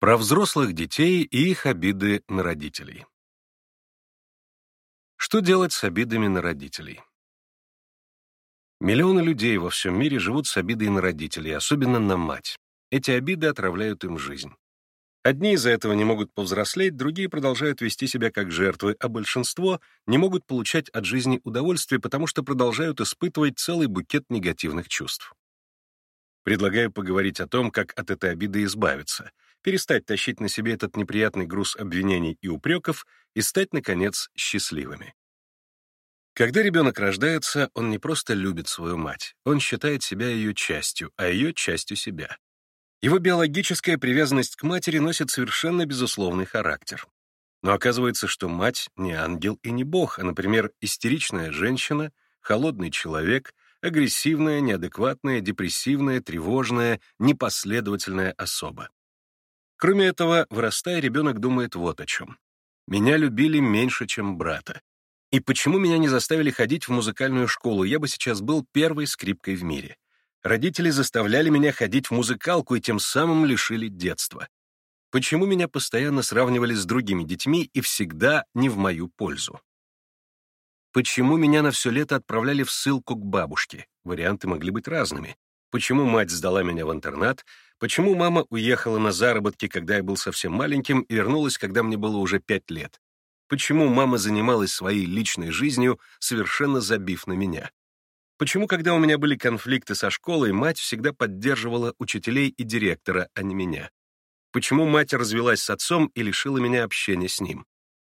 Про взрослых детей и их обиды на родителей. Что делать с обидами на родителей? Миллионы людей во всем мире живут с обидой на родителей, особенно на мать. Эти обиды отравляют им жизнь. Одни из-за этого не могут повзрослеть, другие продолжают вести себя как жертвы, а большинство не могут получать от жизни удовольствие, потому что продолжают испытывать целый букет негативных чувств. Предлагаю поговорить о том, как от этой обиды избавиться, перестать тащить на себе этот неприятный груз обвинений и упреков и стать, наконец, счастливыми. Когда ребенок рождается, он не просто любит свою мать, он считает себя ее частью, а ее частью себя. Его биологическая привязанность к матери носит совершенно безусловный характер. Но оказывается, что мать не ангел и не бог, а, например, истеричная женщина, холодный человек, агрессивная, неадекватная, депрессивная, тревожная, непоследовательная особа. Кроме этого, вырастая, ребенок думает вот о чем. Меня любили меньше, чем брата. И почему меня не заставили ходить в музыкальную школу, я бы сейчас был первой скрипкой в мире. Родители заставляли меня ходить в музыкалку и тем самым лишили детства. Почему меня постоянно сравнивали с другими детьми и всегда не в мою пользу? Почему меня на все лето отправляли в ссылку к бабушке? Варианты могли быть разными. Почему мать сдала меня в интернат, Почему мама уехала на заработки, когда я был совсем маленьким, и вернулась, когда мне было уже пять лет? Почему мама занималась своей личной жизнью, совершенно забив на меня? Почему, когда у меня были конфликты со школой, мать всегда поддерживала учителей и директора, а не меня? Почему мать развелась с отцом и лишила меня общения с ним?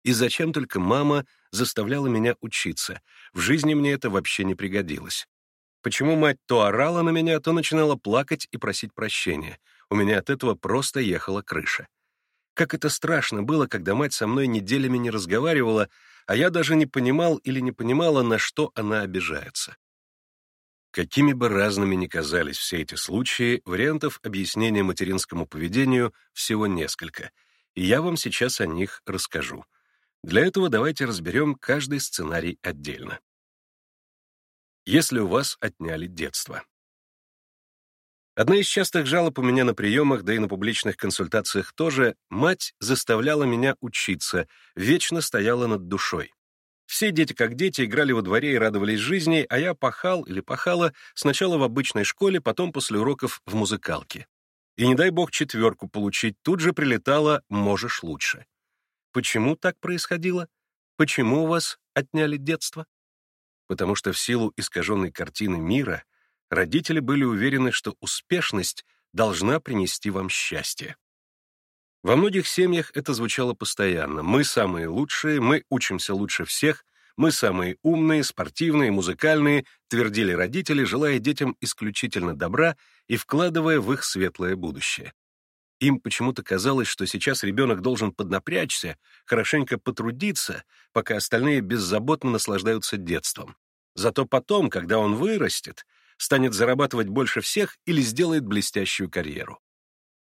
И зачем только мама заставляла меня учиться? В жизни мне это вообще не пригодилось. Почему мать то орала на меня, то начинала плакать и просить прощения. У меня от этого просто ехала крыша. Как это страшно было, когда мать со мной неделями не разговаривала, а я даже не понимал или не понимала, на что она обижается. Какими бы разными ни казались все эти случаи, вариантов объяснения материнскому поведению всего несколько, и я вам сейчас о них расскажу. Для этого давайте разберем каждый сценарий отдельно если у вас отняли детство. Одна из частых жалоб у меня на приемах, да и на публичных консультациях тоже, мать заставляла меня учиться, вечно стояла над душой. Все дети как дети играли во дворе и радовались жизни, а я пахал или пахала сначала в обычной школе, потом после уроков в музыкалке. И не дай бог четверку получить, тут же прилетало «можешь лучше». Почему так происходило? Почему у вас отняли детство? Потому что в силу искаженной картины мира родители были уверены, что успешность должна принести вам счастье. Во многих семьях это звучало постоянно. Мы самые лучшие, мы учимся лучше всех, мы самые умные, спортивные, музыкальные, твердили родители, желая детям исключительно добра и вкладывая в их светлое будущее. Им почему-то казалось, что сейчас ребенок должен поднапрячься, хорошенько потрудиться, пока остальные беззаботно наслаждаются детством. Зато потом, когда он вырастет, станет зарабатывать больше всех или сделает блестящую карьеру.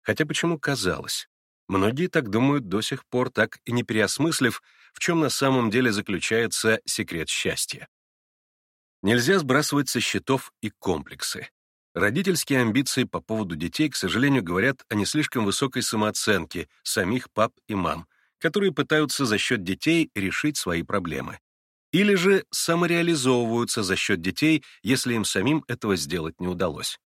Хотя почему казалось? Многие так думают до сих пор, так и не переосмыслив, в чем на самом деле заключается секрет счастья. Нельзя сбрасывать со счетов и комплексы. Родительские амбиции по поводу детей, к сожалению, говорят о не слишком высокой самооценке самих пап и мам, которые пытаются за счет детей решить свои проблемы. Или же самореализовываются за счет детей, если им самим этого сделать не удалось.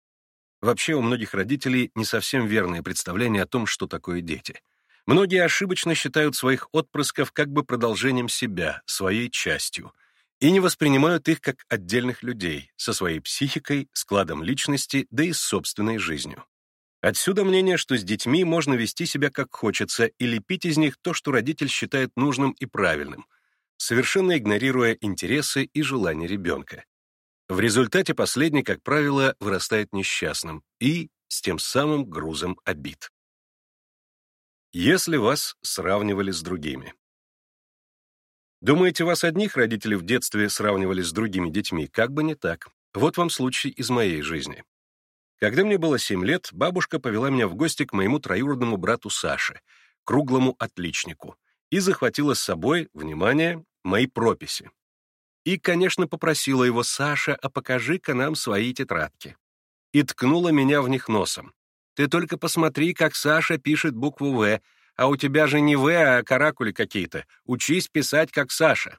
Вообще у многих родителей не совсем верное представление о том, что такое дети. Многие ошибочно считают своих отпрысков как бы продолжением себя, своей частью, и не воспринимают их как отдельных людей, со своей психикой, складом личности, да и собственной жизнью. Отсюда мнение, что с детьми можно вести себя как хочется и лепить из них то, что родитель считает нужным и правильным, совершенно игнорируя интересы и желания ребенка. В результате последний, как правило, вырастает несчастным и с тем самым грузом обид. Если вас сравнивали с другими. Думаете, вас одних родители в детстве сравнивали с другими детьми? Как бы не так. Вот вам случай из моей жизни. Когда мне было 7 лет, бабушка повела меня в гости к моему троюродному брату Саше, круглому отличнику, и захватила с собой, внимание, мои прописи. И, конечно, попросила его, «Саша, а покажи-ка нам свои тетрадки». И ткнула меня в них носом. Ты только посмотри, как Саша пишет букву «В», а у тебя же не «В», а каракули какие-то. Учись писать, как Саша».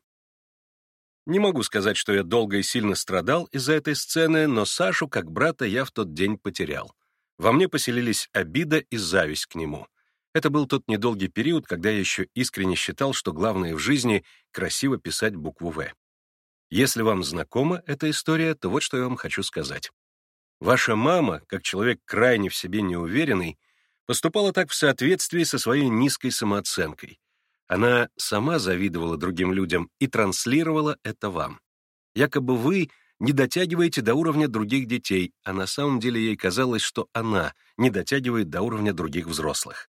Не могу сказать, что я долго и сильно страдал из-за этой сцены, но Сашу, как брата, я в тот день потерял. Во мне поселились обида и зависть к нему. Это был тот недолгий период, когда я еще искренне считал, что главное в жизни — красиво писать букву «В». Если вам знакома эта история, то вот что я вам хочу сказать. Ваша мама, как человек крайне в себе неуверенный, поступала так в соответствии со своей низкой самооценкой. Она сама завидовала другим людям и транслировала это вам. Якобы вы не дотягиваете до уровня других детей, а на самом деле ей казалось, что она не дотягивает до уровня других взрослых.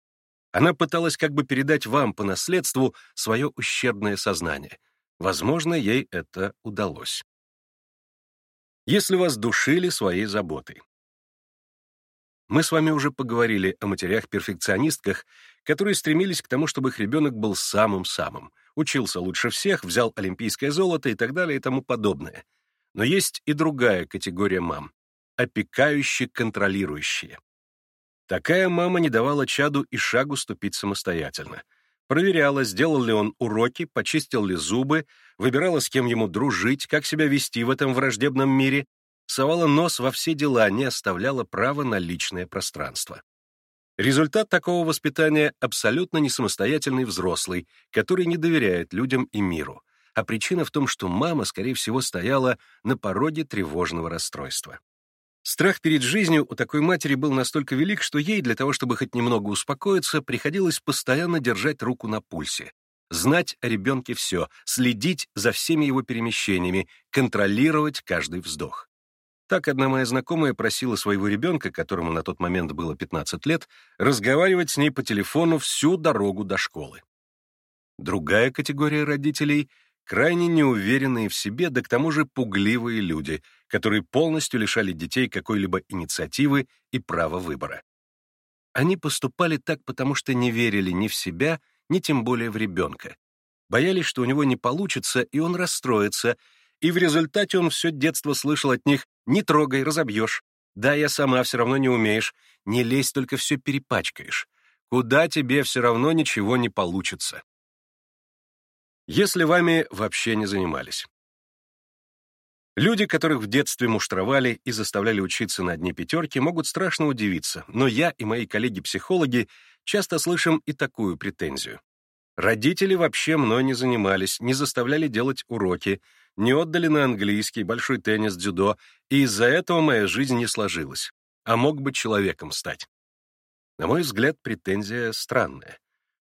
Она пыталась как бы передать вам по наследству свое ущербное сознание. Возможно, ей это удалось. Если вас душили своей заботой. Мы с вами уже поговорили о матерях-перфекционистках, которые стремились к тому, чтобы их ребенок был самым-самым, учился лучше всех, взял олимпийское золото и так далее и тому подобное. Но есть и другая категория мам — опекающие-контролирующие. Такая мама не давала чаду и шагу ступить самостоятельно. Проверяла, сделал ли он уроки, почистил ли зубы, выбирала, с кем ему дружить, как себя вести в этом враждебном мире, совала нос во все дела, не оставляла права на личное пространство. Результат такого воспитания — абсолютно не самостоятельный взрослый, который не доверяет людям и миру. А причина в том, что мама, скорее всего, стояла на пороге тревожного расстройства. Страх перед жизнью у такой матери был настолько велик, что ей, для того, чтобы хоть немного успокоиться, приходилось постоянно держать руку на пульсе, знать о ребенке все, следить за всеми его перемещениями, контролировать каждый вздох. Так одна моя знакомая просила своего ребенка, которому на тот момент было 15 лет, разговаривать с ней по телефону всю дорогу до школы. Другая категория родителей — крайне неуверенные в себе, да к тому же пугливые люди, которые полностью лишали детей какой-либо инициативы и права выбора. Они поступали так, потому что не верили ни в себя, ни тем более в ребенка. Боялись, что у него не получится, и он расстроится, и в результате он все детство слышал от них не трогай, разобьешь. Да, я сама все равно не умеешь. Не лезь, только все перепачкаешь. Куда тебе все равно ничего не получится. Если вами вообще не занимались. Люди, которых в детстве муштровали и заставляли учиться на одни пятерки, могут страшно удивиться, но я и мои коллеги-психологи часто слышим и такую претензию. Родители вообще мной не занимались, не заставляли делать уроки, не отдали на английский, большой теннис, дзюдо, и из-за этого моя жизнь не сложилась, а мог бы человеком стать. На мой взгляд, претензия странная.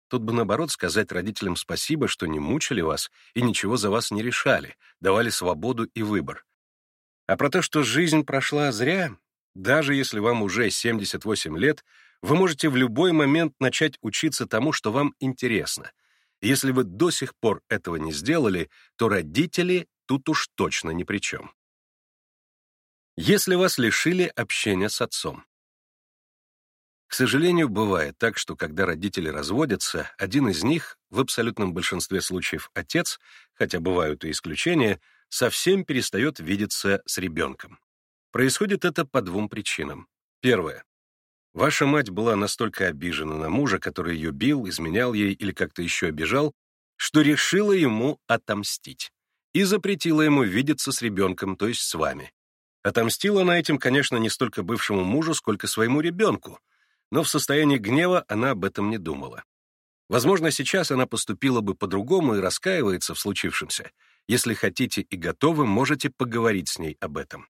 Тут бы, наоборот, сказать родителям спасибо, что не мучили вас и ничего за вас не решали, давали свободу и выбор. А про то, что жизнь прошла зря, даже если вам уже 78 лет, вы можете в любой момент начать учиться тому, что вам интересно. Если вы до сих пор этого не сделали, то родители тут уж точно ни при чем. Если вас лишили общения с отцом. К сожалению, бывает так, что когда родители разводятся, один из них, в абсолютном большинстве случаев отец, хотя бывают и исключения, совсем перестает видеться с ребенком. Происходит это по двум причинам. Первое. Ваша мать была настолько обижена на мужа, который ее бил, изменял ей или как-то еще обижал, что решила ему отомстить и запретила ему видеться с ребенком, то есть с вами. Отомстила она этим, конечно, не столько бывшему мужу, сколько своему ребенку, но в состоянии гнева она об этом не думала. Возможно, сейчас она поступила бы по-другому и раскаивается в случившемся. Если хотите и готовы, можете поговорить с ней об этом.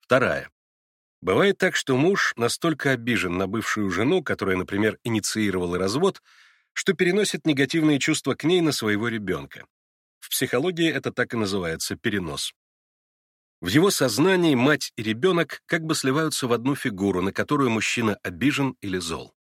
Вторая. Бывает так, что муж настолько обижен на бывшую жену, которая, например, инициировала развод, что переносит негативные чувства к ней на своего ребенка. В психологии это так и называется перенос. В его сознании мать и ребенок как бы сливаются в одну фигуру, на которую мужчина обижен или зол.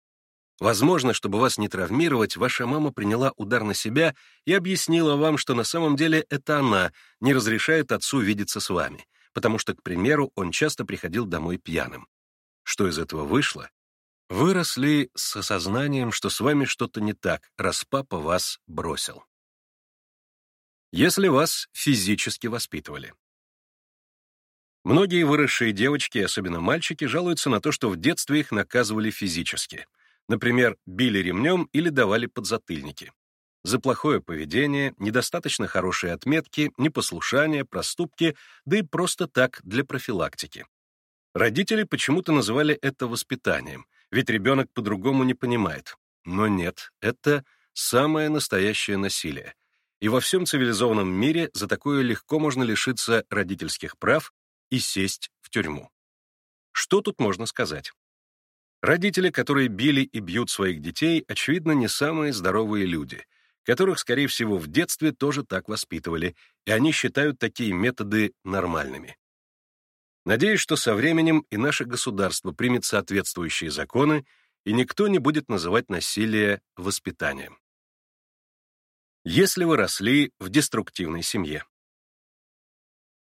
Возможно, чтобы вас не травмировать, ваша мама приняла удар на себя и объяснила вам, что на самом деле это она не разрешает отцу видеться с вами, потому что, к примеру, он часто приходил домой пьяным. Что из этого вышло? Вы росли с осознанием, что с вами что-то не так, раз папа вас бросил если вас физически воспитывали. Многие выросшие девочки, особенно мальчики, жалуются на то, что в детстве их наказывали физически. Например, били ремнем или давали подзатыльники. За плохое поведение, недостаточно хорошие отметки, непослушание, проступки, да и просто так для профилактики. Родители почему-то называли это воспитанием, ведь ребенок по-другому не понимает. Но нет, это самое настоящее насилие. И во всем цивилизованном мире за такое легко можно лишиться родительских прав и сесть в тюрьму. Что тут можно сказать? Родители, которые били и бьют своих детей, очевидно, не самые здоровые люди, которых, скорее всего, в детстве тоже так воспитывали, и они считают такие методы нормальными. Надеюсь, что со временем и наше государство примет соответствующие законы, и никто не будет называть насилие воспитанием. Если вы росли в деструктивной семье.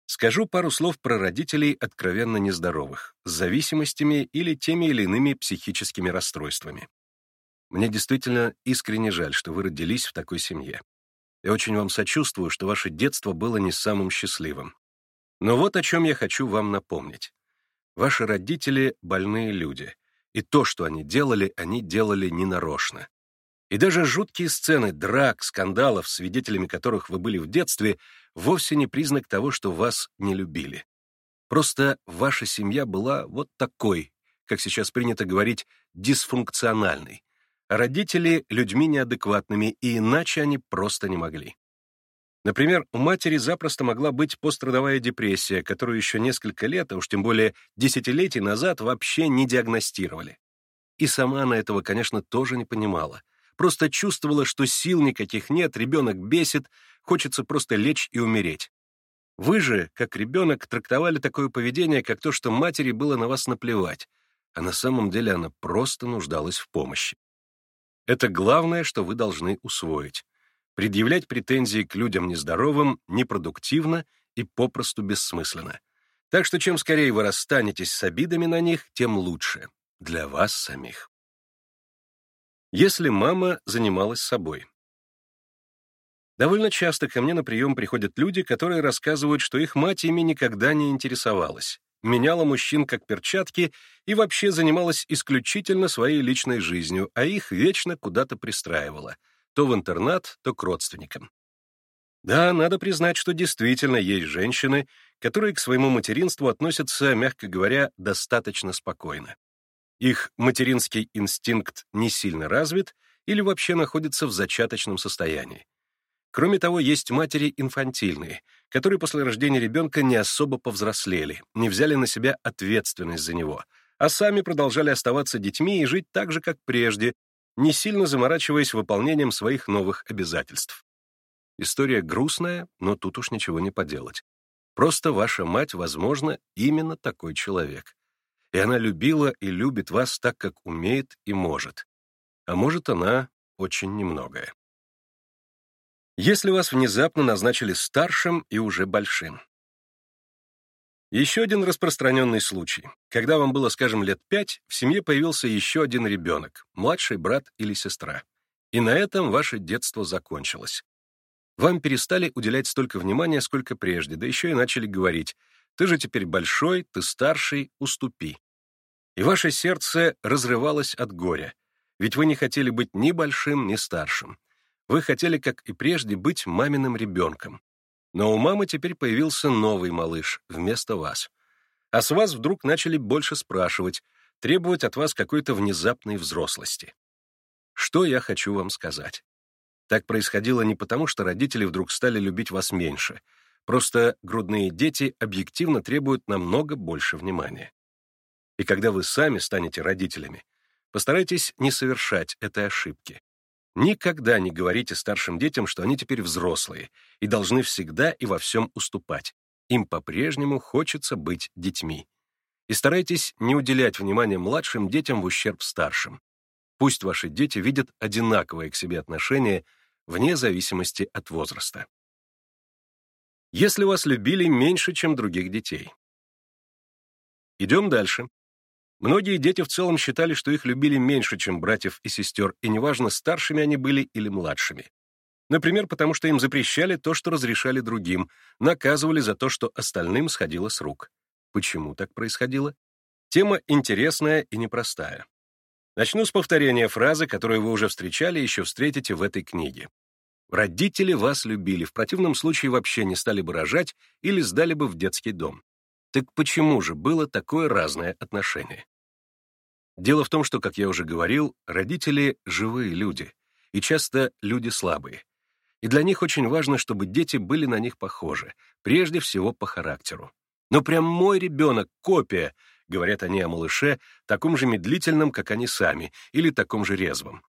Скажу пару слов про родителей откровенно нездоровых, с зависимостями или теми или иными психическими расстройствами. Мне действительно искренне жаль, что вы родились в такой семье. Я очень вам сочувствую, что ваше детство было не самым счастливым. Но вот о чем я хочу вам напомнить. Ваши родители — больные люди, и то, что они делали, они делали ненарочно. И даже жуткие сцены драк, скандалов, свидетелями которых вы были в детстве, вовсе не признак того, что вас не любили. Просто ваша семья была вот такой, как сейчас принято говорить, дисфункциональной, родители — людьми неадекватными, и иначе они просто не могли. Например, у матери запросто могла быть пострадовая депрессия, которую еще несколько лет, а уж тем более десятилетий назад вообще не диагностировали. И сама она этого, конечно, тоже не понимала. Просто чувствовала, что сил никаких нет, ребенок бесит, хочется просто лечь и умереть. Вы же, как ребенок, трактовали такое поведение, как то, что матери было на вас наплевать, а на самом деле она просто нуждалась в помощи. Это главное, что вы должны усвоить. Предъявлять претензии к людям нездоровым непродуктивно и попросту бессмысленно. Так что чем скорее вы расстанетесь с обидами на них, тем лучше. Для вас самих. Если мама занималась собой. Довольно часто ко мне на прием приходят люди, которые рассказывают, что их мать ими никогда не интересовалась, меняла мужчин как перчатки и вообще занималась исключительно своей личной жизнью, а их вечно куда-то пристраивала, то в интернат, то к родственникам. Да, надо признать, что действительно есть женщины, которые к своему материнству относятся, мягко говоря, достаточно спокойно. Их материнский инстинкт не сильно развит или вообще находится в зачаточном состоянии. Кроме того, есть матери инфантильные, которые после рождения ребенка не особо повзрослели, не взяли на себя ответственность за него, а сами продолжали оставаться детьми и жить так же, как прежде, не сильно заморачиваясь выполнением своих новых обязательств. История грустная, но тут уж ничего не поделать. Просто ваша мать, возможно, именно такой человек. И она любила и любит вас так, как умеет и может. А может, она очень немногое если вас внезапно назначили старшим и уже большим. Еще один распространенный случай. Когда вам было, скажем, лет пять, в семье появился еще один ребенок, младший брат или сестра. И на этом ваше детство закончилось. Вам перестали уделять столько внимания, сколько прежде, да еще и начали говорить «ты же теперь большой, ты старший, уступи». И ваше сердце разрывалось от горя, ведь вы не хотели быть ни большим, ни старшим. Вы хотели, как и прежде, быть маминым ребенком. Но у мамы теперь появился новый малыш вместо вас. А с вас вдруг начали больше спрашивать, требовать от вас какой-то внезапной взрослости. Что я хочу вам сказать? Так происходило не потому, что родители вдруг стали любить вас меньше. Просто грудные дети объективно требуют намного больше внимания. И когда вы сами станете родителями, постарайтесь не совершать этой ошибки. Никогда не говорите старшим детям, что они теперь взрослые и должны всегда и во всем уступать. Им по-прежнему хочется быть детьми. И старайтесь не уделять внимания младшим детям в ущерб старшим. Пусть ваши дети видят одинаковое к себе отношение вне зависимости от возраста. Если вас любили меньше, чем других детей. Идем дальше. Многие дети в целом считали, что их любили меньше, чем братьев и сестер, и неважно, старшими они были или младшими. Например, потому что им запрещали то, что разрешали другим, наказывали за то, что остальным сходило с рук. Почему так происходило? Тема интересная и непростая. Начну с повторения фразы, которую вы уже встречали и еще встретите в этой книге. Родители вас любили, в противном случае вообще не стали бы рожать или сдали бы в детский дом. Так почему же было такое разное отношение? Дело в том, что, как я уже говорил, родители — живые люди, и часто люди слабые. И для них очень важно, чтобы дети были на них похожи, прежде всего по характеру. Но прям мой ребенок — копия, говорят они о малыше, таком же медлительном, как они сами, или таком же резвом.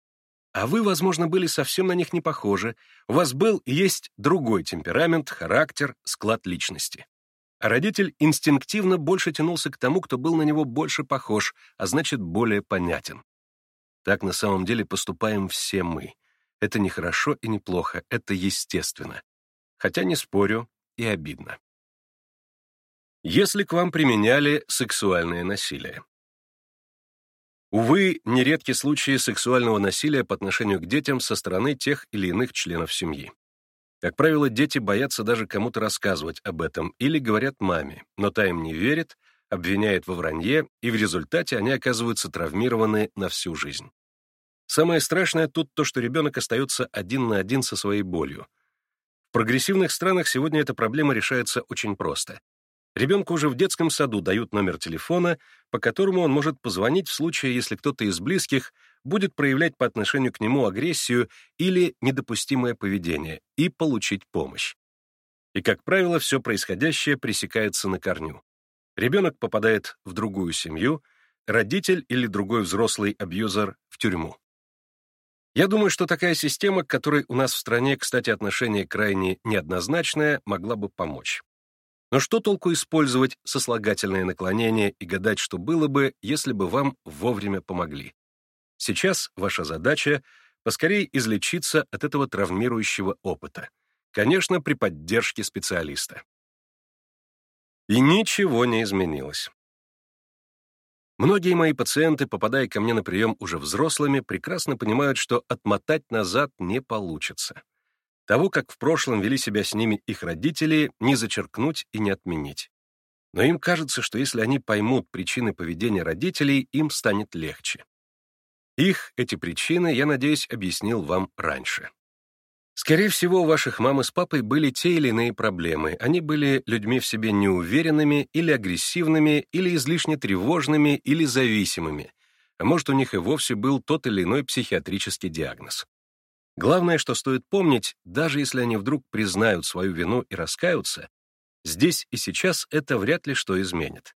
А вы, возможно, были совсем на них не похожи, у вас был и есть другой темперамент, характер, склад личности. Родитель инстинктивно больше тянулся к тому, кто был на него больше похож, а значит, более понятен. Так на самом деле поступаем все мы. Это не хорошо и не плохо, это естественно. Хотя не спорю и обидно. Если к вам применяли сексуальное насилие. Увы, нередки случаи сексуального насилия по отношению к детям со стороны тех или иных членов семьи. Как правило, дети боятся даже кому-то рассказывать об этом или говорят маме, но та им не верит, обвиняет во вранье, и в результате они оказываются травмированы на всю жизнь. Самое страшное тут то, что ребенок остается один на один со своей болью. В прогрессивных странах сегодня эта проблема решается очень просто. Ребенку уже в детском саду дают номер телефона, по которому он может позвонить в случае, если кто-то из близких будет проявлять по отношению к нему агрессию или недопустимое поведение, и получить помощь. И, как правило, все происходящее пресекается на корню. Ребенок попадает в другую семью, родитель или другой взрослый абьюзер — в тюрьму. Я думаю, что такая система, к которой у нас в стране, кстати, отношение крайне неоднозначное, могла бы помочь. Но что толку использовать сослагательное наклонение и гадать, что было бы, если бы вам вовремя помогли? Сейчас ваша задача — поскорее излечиться от этого травмирующего опыта. Конечно, при поддержке специалиста. И ничего не изменилось. Многие мои пациенты, попадая ко мне на прием уже взрослыми, прекрасно понимают, что отмотать назад не получится. Того, как в прошлом вели себя с ними их родители, не зачеркнуть и не отменить. Но им кажется, что если они поймут причины поведения родителей, им станет легче. Их, эти причины, я надеюсь, объяснил вам раньше. Скорее всего, у ваших мамы с папой были те или иные проблемы. Они были людьми в себе неуверенными или агрессивными, или излишне тревожными, или зависимыми. А может, у них и вовсе был тот или иной психиатрический диагноз. Главное, что стоит помнить, даже если они вдруг признают свою вину и раскаются, здесь и сейчас это вряд ли что изменит.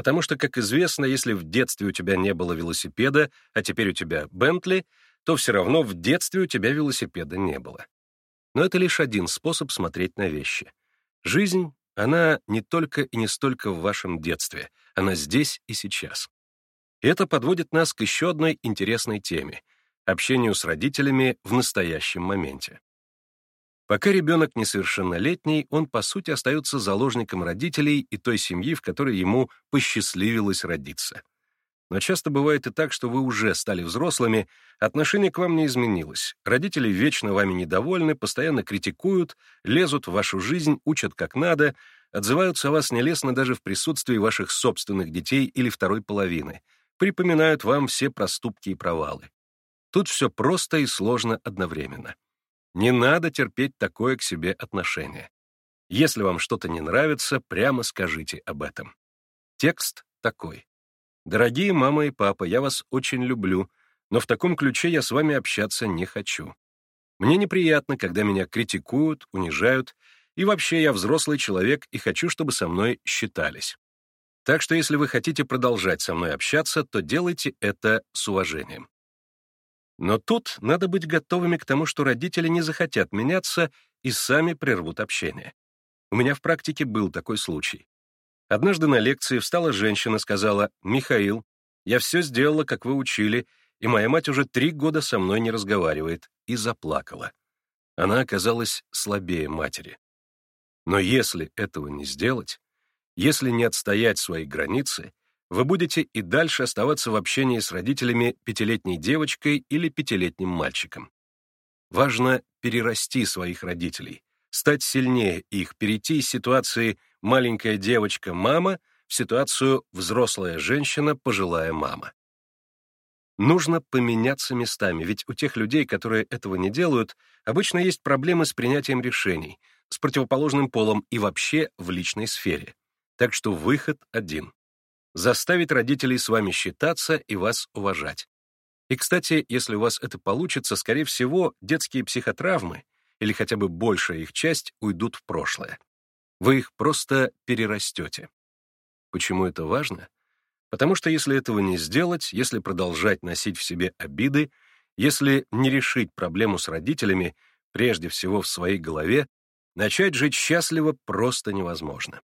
Потому что, как известно, если в детстве у тебя не было велосипеда, а теперь у тебя Бентли, то все равно в детстве у тебя велосипеда не было. Но это лишь один способ смотреть на вещи. Жизнь, она не только и не столько в вашем детстве, она здесь и сейчас. И это подводит нас к еще одной интересной теме — общению с родителями в настоящем моменте. Пока ребенок несовершеннолетний, он, по сути, остается заложником родителей и той семьи, в которой ему посчастливилось родиться. Но часто бывает и так, что вы уже стали взрослыми, отношение к вам не изменилось. Родители вечно вами недовольны, постоянно критикуют, лезут в вашу жизнь, учат как надо, отзываются о вас нелестно даже в присутствии ваших собственных детей или второй половины, припоминают вам все проступки и провалы. Тут все просто и сложно одновременно. Не надо терпеть такое к себе отношение. Если вам что-то не нравится, прямо скажите об этом. Текст такой. «Дорогие мама и папа, я вас очень люблю, но в таком ключе я с вами общаться не хочу. Мне неприятно, когда меня критикуют, унижают, и вообще я взрослый человек и хочу, чтобы со мной считались. Так что если вы хотите продолжать со мной общаться, то делайте это с уважением. Но тут надо быть готовыми к тому, что родители не захотят меняться и сами прервут общение. У меня в практике был такой случай. Однажды на лекции встала женщина, сказала, «Михаил, я все сделала, как вы учили, и моя мать уже три года со мной не разговаривает», и заплакала. Она оказалась слабее матери. Но если этого не сделать, если не отстоять свои границы, вы будете и дальше оставаться в общении с родителями пятилетней девочкой или пятилетним мальчиком. Важно перерасти своих родителей, стать сильнее их, перейти из ситуации «маленькая девочка-мама» в ситуацию «взрослая женщина, пожилая мама». Нужно поменяться местами, ведь у тех людей, которые этого не делают, обычно есть проблемы с принятием решений, с противоположным полом и вообще в личной сфере. Так что выход один. Заставить родителей с вами считаться и вас уважать. И, кстати, если у вас это получится, скорее всего, детские психотравмы, или хотя бы большая их часть, уйдут в прошлое. Вы их просто перерастете. Почему это важно? Потому что если этого не сделать, если продолжать носить в себе обиды, если не решить проблему с родителями, прежде всего в своей голове, начать жить счастливо просто невозможно.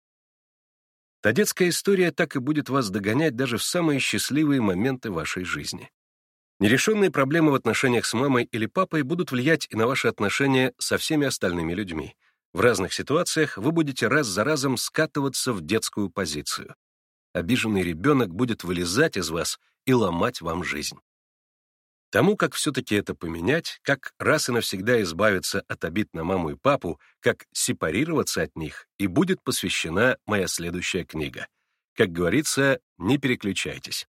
Та детская история так и будет вас догонять даже в самые счастливые моменты вашей жизни. Нерешенные проблемы в отношениях с мамой или папой будут влиять и на ваши отношения со всеми остальными людьми. В разных ситуациях вы будете раз за разом скатываться в детскую позицию обиженный ребенок будет вылезать из вас и ломать вам жизнь. Тому, как все-таки это поменять, как раз и навсегда избавиться от обид на маму и папу, как сепарироваться от них, и будет посвящена моя следующая книга. Как говорится, не переключайтесь.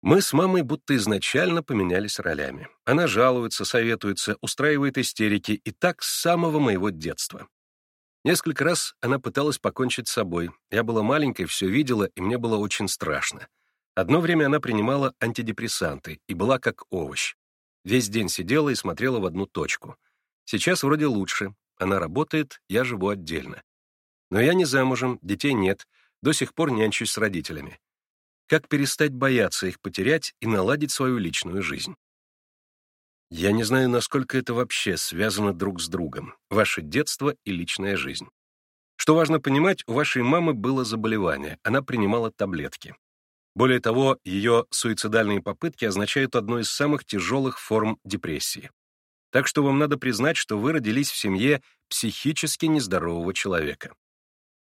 Мы с мамой будто изначально поменялись ролями. Она жалуется, советуется, устраивает истерики, и так с самого моего детства. Несколько раз она пыталась покончить с собой. Я была маленькой, все видела, и мне было очень страшно. Одно время она принимала антидепрессанты и была как овощ. Весь день сидела и смотрела в одну точку. Сейчас вроде лучше. Она работает, я живу отдельно. Но я не замужем, детей нет, до сих пор нянчусь с родителями. Как перестать бояться их потерять и наладить свою личную жизнь? Я не знаю, насколько это вообще связано друг с другом, ваше детство и личная жизнь. Что важно понимать, у вашей мамы было заболевание, она принимала таблетки. Более того, ее суицидальные попытки означают одну из самых тяжелых форм депрессии. Так что вам надо признать, что вы родились в семье психически нездорового человека.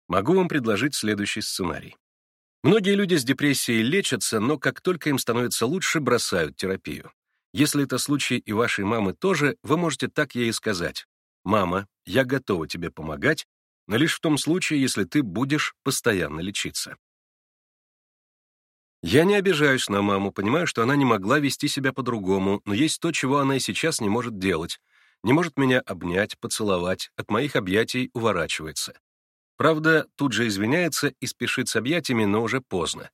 Могу вам предложить следующий сценарий. Многие люди с депрессией лечатся, но как только им становится лучше, бросают терапию. Если это случай и вашей мамы тоже, вы можете так ей сказать. «Мама, я готова тебе помогать, но лишь в том случае, если ты будешь постоянно лечиться». Я не обижаюсь на маму, понимаю, что она не могла вести себя по-другому, но есть то, чего она и сейчас не может делать. Не может меня обнять, поцеловать, от моих объятий уворачивается. Правда, тут же извиняется и спешит с объятиями, но уже поздно.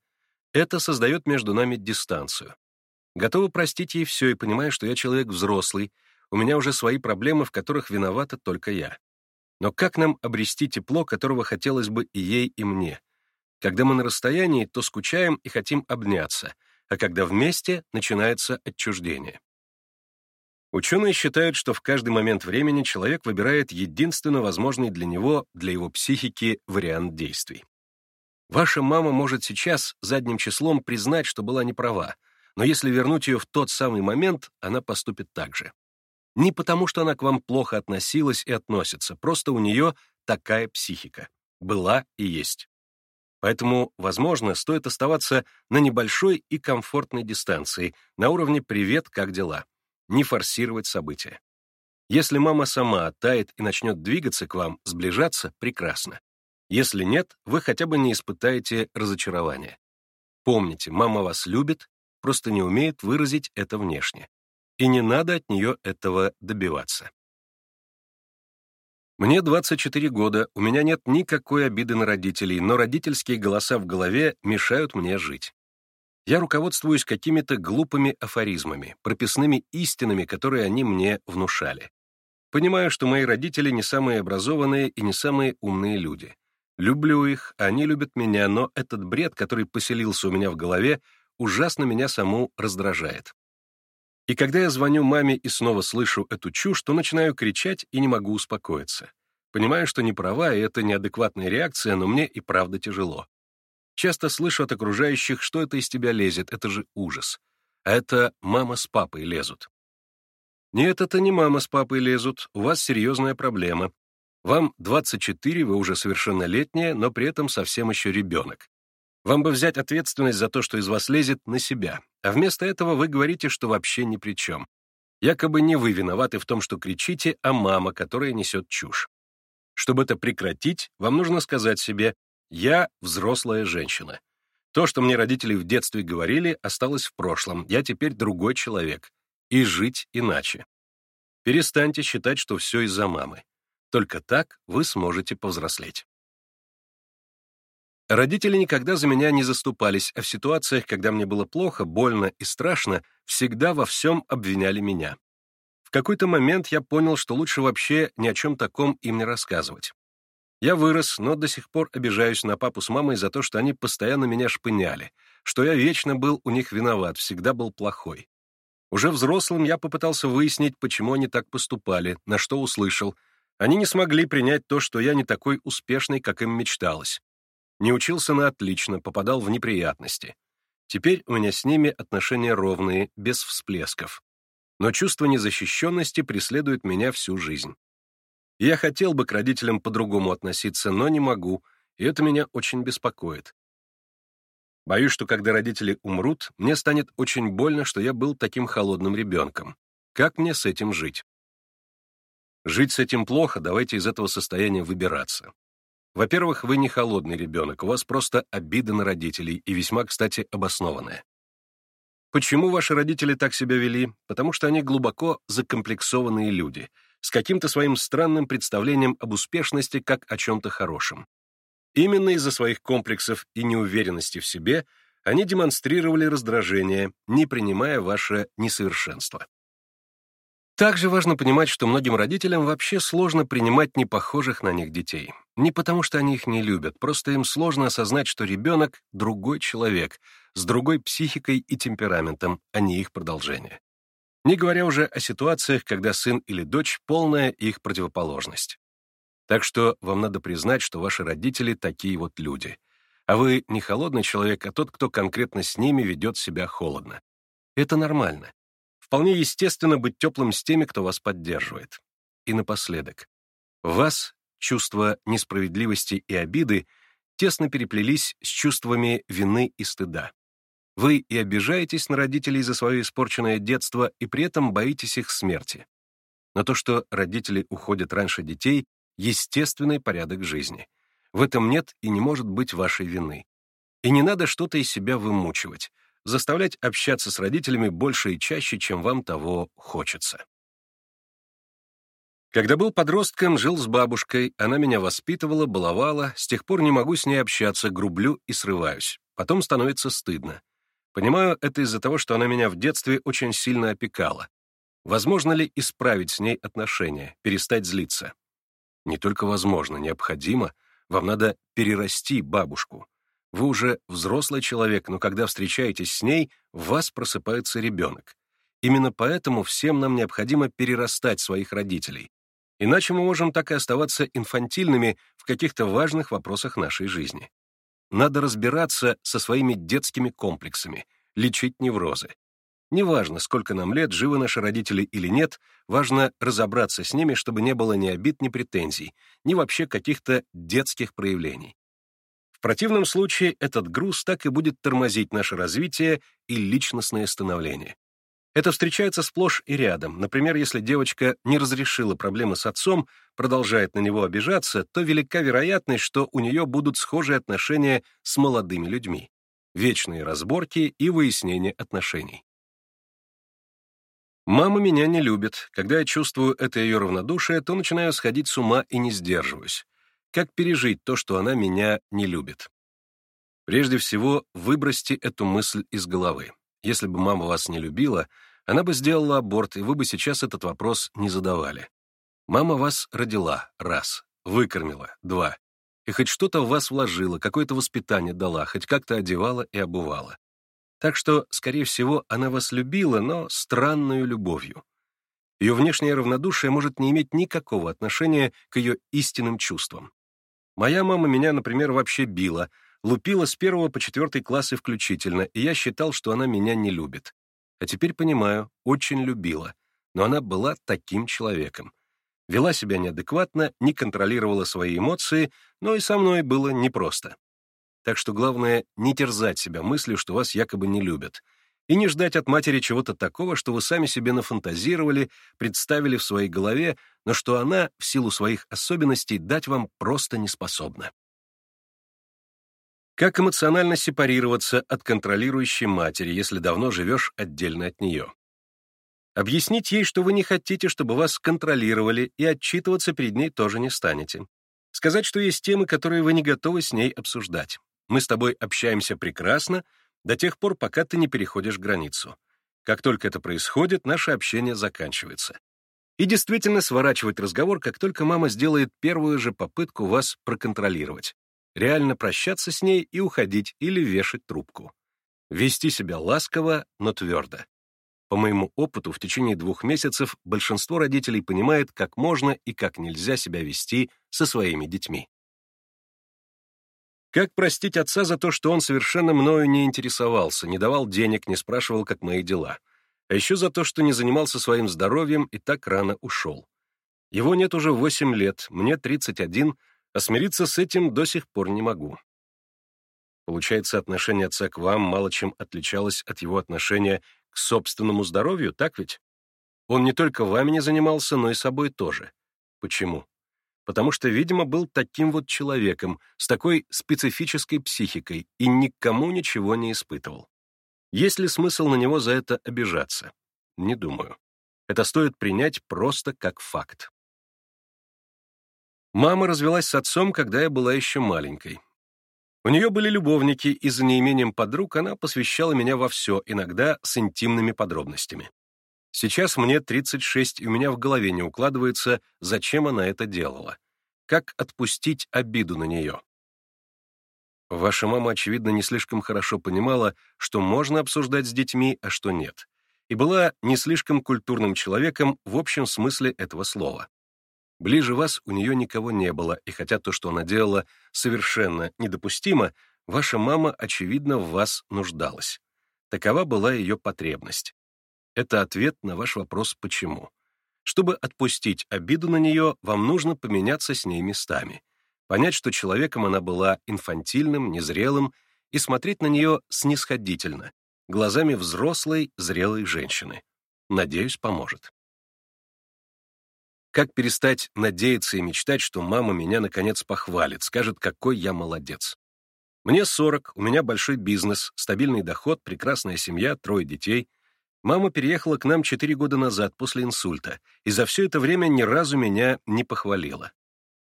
Это создает между нами дистанцию. Готова простить ей все и понимаю, что я человек взрослый, у меня уже свои проблемы, в которых виновата только я. Но как нам обрести тепло, которого хотелось бы и ей, и мне? Когда мы на расстоянии, то скучаем и хотим обняться, а когда вместе, начинается отчуждение. Ученые считают, что в каждый момент времени человек выбирает единственно возможный для него, для его психики, вариант действий. Ваша мама может сейчас задним числом признать, что была неправа, но если вернуть ее в тот самый момент, она поступит так же. Не потому, что она к вам плохо относилась и относится, просто у нее такая психика. Была и есть. Поэтому, возможно, стоит оставаться на небольшой и комфортной дистанции, на уровне «привет, как дела?», не форсировать события. Если мама сама оттает и начнет двигаться к вам, сближаться — прекрасно. Если нет, вы хотя бы не испытаете разочарования. Помните, мама вас любит просто не умеет выразить это внешне. И не надо от нее этого добиваться. Мне 24 года, у меня нет никакой обиды на родителей, но родительские голоса в голове мешают мне жить. Я руководствуюсь какими-то глупыми афоризмами, прописными истинами, которые они мне внушали. Понимаю, что мои родители не самые образованные и не самые умные люди. Люблю их, они любят меня, но этот бред, который поселился у меня в голове, ужасно меня саму раздражает. И когда я звоню маме и снова слышу эту чушь, то начинаю кричать и не могу успокоиться. Понимаю, что не права, и это неадекватная реакция, но мне и правда тяжело. Часто слышу от окружающих, что это из тебя лезет, это же ужас. А это мама с папой лезут. Нет, это не мама с папой лезут, у вас серьезная проблема. Вам 24, вы уже совершеннолетняя, но при этом совсем еще ребенок. Вам бы взять ответственность за то, что из вас лезет, на себя, а вместо этого вы говорите, что вообще ни при чем. Якобы не вы виноваты в том, что кричите, а мама, которая несет чушь. Чтобы это прекратить, вам нужно сказать себе, Я взрослая женщина. То, что мне родители в детстве говорили, осталось в прошлом. Я теперь другой человек. И жить иначе. Перестаньте считать, что все из-за мамы. Только так вы сможете повзрослеть. Родители никогда за меня не заступались, а в ситуациях, когда мне было плохо, больно и страшно, всегда во всем обвиняли меня. В какой-то момент я понял, что лучше вообще ни о чем таком им не рассказывать. Я вырос, но до сих пор обижаюсь на папу с мамой за то, что они постоянно меня шпыняли, что я вечно был у них виноват, всегда был плохой. Уже взрослым я попытался выяснить, почему они так поступали, на что услышал. Они не смогли принять то, что я не такой успешный, как им мечталось. Не учился на отлично, попадал в неприятности. Теперь у меня с ними отношения ровные, без всплесков. Но чувство незащищенности преследует меня всю жизнь. Я хотел бы к родителям по-другому относиться, но не могу, и это меня очень беспокоит. Боюсь, что когда родители умрут, мне станет очень больно, что я был таким холодным ребенком. Как мне с этим жить? Жить с этим плохо, давайте из этого состояния выбираться. Во-первых, вы не холодный ребенок, у вас просто обида на родителей, и весьма, кстати, обоснованная. Почему ваши родители так себя вели? Потому что они глубоко закомплексованные люди, с каким-то своим странным представлением об успешности как о чем-то хорошем. Именно из-за своих комплексов и неуверенности в себе они демонстрировали раздражение, не принимая ваше несовершенство. Также важно понимать, что многим родителям вообще сложно принимать непохожих на них детей. Не потому, что они их не любят, просто им сложно осознать, что ребенок — другой человек, с другой психикой и темпераментом, а не их продолжение. Не говоря уже о ситуациях, когда сын или дочь — полная их противоположность. Так что вам надо признать, что ваши родители такие вот люди. А вы не холодный человек, а тот, кто конкретно с ними ведет себя холодно. Это нормально. Вполне естественно быть теплым с теми, кто вас поддерживает. И напоследок. вас чувства несправедливости и обиды тесно переплелись с чувствами вины и стыда. Вы и обижаетесь на родителей за свое испорченное детство, и при этом боитесь их смерти. Но то, что родители уходят раньше детей, естественный порядок жизни. В этом нет и не может быть вашей вины. И не надо что-то из себя вымучивать заставлять общаться с родителями больше и чаще, чем вам того хочется. Когда был подростком, жил с бабушкой, она меня воспитывала, баловала, с тех пор не могу с ней общаться, грублю и срываюсь. Потом становится стыдно. Понимаю, это из-за того, что она меня в детстве очень сильно опекала. Возможно ли исправить с ней отношения, перестать злиться? Не только возможно, необходимо. Вам надо перерасти бабушку. Вы уже взрослый человек, но когда встречаетесь с ней, в вас просыпается ребенок. Именно поэтому всем нам необходимо перерастать своих родителей. Иначе мы можем так и оставаться инфантильными в каких-то важных вопросах нашей жизни. Надо разбираться со своими детскими комплексами, лечить неврозы. Неважно, сколько нам лет, живы наши родители или нет, важно разобраться с ними, чтобы не было ни обид, ни претензий, ни вообще каких-то детских проявлений. В противном случае этот груз так и будет тормозить наше развитие и личностное становление. Это встречается сплошь и рядом. Например, если девочка не разрешила проблемы с отцом, продолжает на него обижаться, то велика вероятность, что у нее будут схожие отношения с молодыми людьми. Вечные разборки и выяснение отношений. Мама меня не любит. Когда я чувствую это ее равнодушие, то начинаю сходить с ума и не сдерживаюсь. Как пережить то, что она меня не любит? Прежде всего, выбросьте эту мысль из головы. Если бы мама вас не любила, она бы сделала аборт, и вы бы сейчас этот вопрос не задавали. Мама вас родила, раз, выкормила, два, и хоть что-то в вас вложила, какое-то воспитание дала, хоть как-то одевала и обувала. Так что, скорее всего, она вас любила, но странную любовью. Ее внешнее равнодушие может не иметь никакого отношения к ее истинным чувствам. Моя мама меня, например, вообще била, лупила с первого по четвертый классы включительно, и я считал, что она меня не любит. А теперь понимаю, очень любила, но она была таким человеком. Вела себя неадекватно, не контролировала свои эмоции, но и со мной было непросто. Так что главное — не терзать себя мыслью, что вас якобы не любят, и не ждать от матери чего-то такого, что вы сами себе нафантазировали, представили в своей голове, но что она, в силу своих особенностей, дать вам просто не способна. Как эмоционально сепарироваться от контролирующей матери, если давно живешь отдельно от нее? Объяснить ей, что вы не хотите, чтобы вас контролировали, и отчитываться перед ней тоже не станете. Сказать, что есть темы, которые вы не готовы с ней обсуждать. Мы с тобой общаемся прекрасно до тех пор, пока ты не переходишь границу. Как только это происходит, наше общение заканчивается. И действительно сворачивать разговор, как только мама сделает первую же попытку вас проконтролировать реально прощаться с ней и уходить или вешать трубку. Вести себя ласково, но твердо. По моему опыту, в течение двух месяцев большинство родителей понимает, как можно и как нельзя себя вести со своими детьми. Как простить отца за то, что он совершенно мною не интересовался, не давал денег, не спрашивал, как мои дела? А еще за то, что не занимался своим здоровьем и так рано ушел. Его нет уже 8 лет, мне 31, а смириться с этим до сих пор не могу. Получается, отношение отца к вам мало чем отличалось от его отношения к собственному здоровью, так ведь? Он не только вами не занимался, но и собой тоже. Почему? Потому что, видимо, был таким вот человеком, с такой специфической психикой и никому ничего не испытывал. Есть ли смысл на него за это обижаться? Не думаю. Это стоит принять просто как факт. Мама развелась с отцом, когда я была еще маленькой. У нее были любовники, и за неимением подруг она посвящала меня во все, иногда с интимными подробностями. Сейчас мне 36, и у меня в голове не укладывается, зачем она это делала. Как отпустить обиду на нее? Ваша мама, очевидно, не слишком хорошо понимала, что можно обсуждать с детьми, а что нет, и была не слишком культурным человеком в общем смысле этого слова. Ближе вас у нее никого не было, и хотя то, что она делала, совершенно недопустимо, ваша мама, очевидно, в вас нуждалась. Такова была ее потребность. Это ответ на ваш вопрос «почему?». Чтобы отпустить обиду на нее, вам нужно поменяться с ней местами, понять, что человеком она была инфантильным, незрелым, и смотреть на нее снисходительно, глазами взрослой, зрелой женщины. Надеюсь, поможет. Как перестать надеяться и мечтать, что мама меня наконец похвалит, скажет, какой я молодец? Мне 40, у меня большой бизнес, стабильный доход, прекрасная семья, трое детей. Мама переехала к нам 4 года назад после инсульта, и за все это время ни разу меня не похвалила.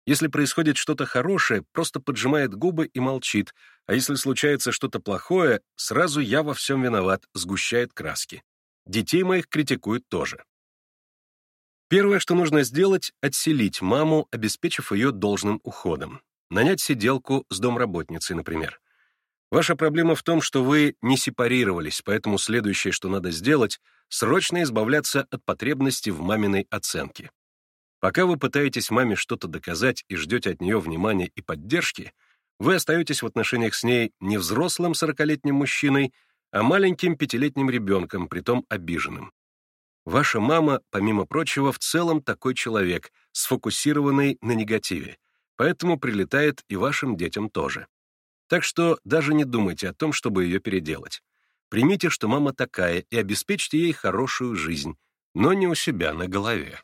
Если происходит что-то хорошее, просто поджимает губы и молчит, а если случается что-то плохое, сразу я во всем виноват, сгущает краски. Детей моих критикуют тоже. Первое, что нужно сделать — отселить маму, обеспечив ее должным уходом. Нанять сиделку с домработницей, например. Ваша проблема в том, что вы не сепарировались, поэтому следующее, что надо сделать — срочно избавляться от потребности в маминой оценке. Пока вы пытаетесь маме что-то доказать и ждете от нее внимания и поддержки, вы остаетесь в отношениях с ней не взрослым сорокалетним мужчиной, а маленьким пятилетним ребенком, притом обиженным. Ваша мама, помимо прочего, в целом такой человек, сфокусированный на негативе, поэтому прилетает и вашим детям тоже. Так что даже не думайте о том, чтобы ее переделать. Примите, что мама такая, и обеспечьте ей хорошую жизнь, но не у себя на голове.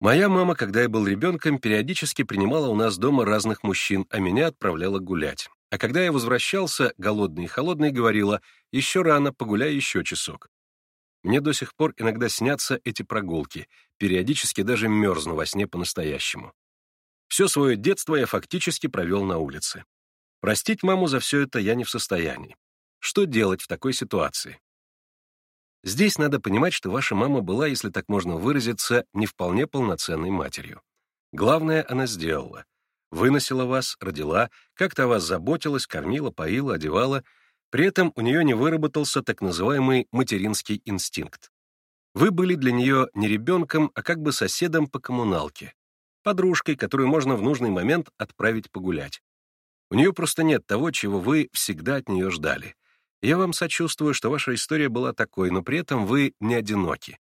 Моя мама, когда я был ребенком, периодически принимала у нас дома разных мужчин, а меня отправляла гулять. А когда я возвращался, голодный и холодный, говорила, «Еще рано, погуляй еще часок». Мне до сих пор иногда снятся эти прогулки, периодически даже мерзну во сне по-настоящему. Все свое детство я фактически провел на улице. Простить маму за все это я не в состоянии. Что делать в такой ситуации? Здесь надо понимать, что ваша мама была, если так можно выразиться, не вполне полноценной матерью. Главное она сделала. Выносила вас, родила, как-то о вас заботилась, кормила, поила, одевала — при этом у нее не выработался так называемый материнский инстинкт. Вы были для нее не ребенком, а как бы соседом по коммуналке, подружкой, которую можно в нужный момент отправить погулять. У нее просто нет того, чего вы всегда от нее ждали. Я вам сочувствую, что ваша история была такой, но при этом вы не одиноки.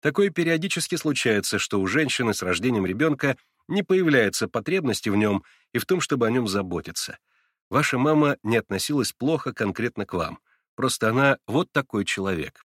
Такое периодически случается, что у женщины с рождением ребенка не появляется потребности в нем и в том, чтобы о нем заботиться — Ваша мама не относилась плохо конкретно к вам, просто она вот такой человек.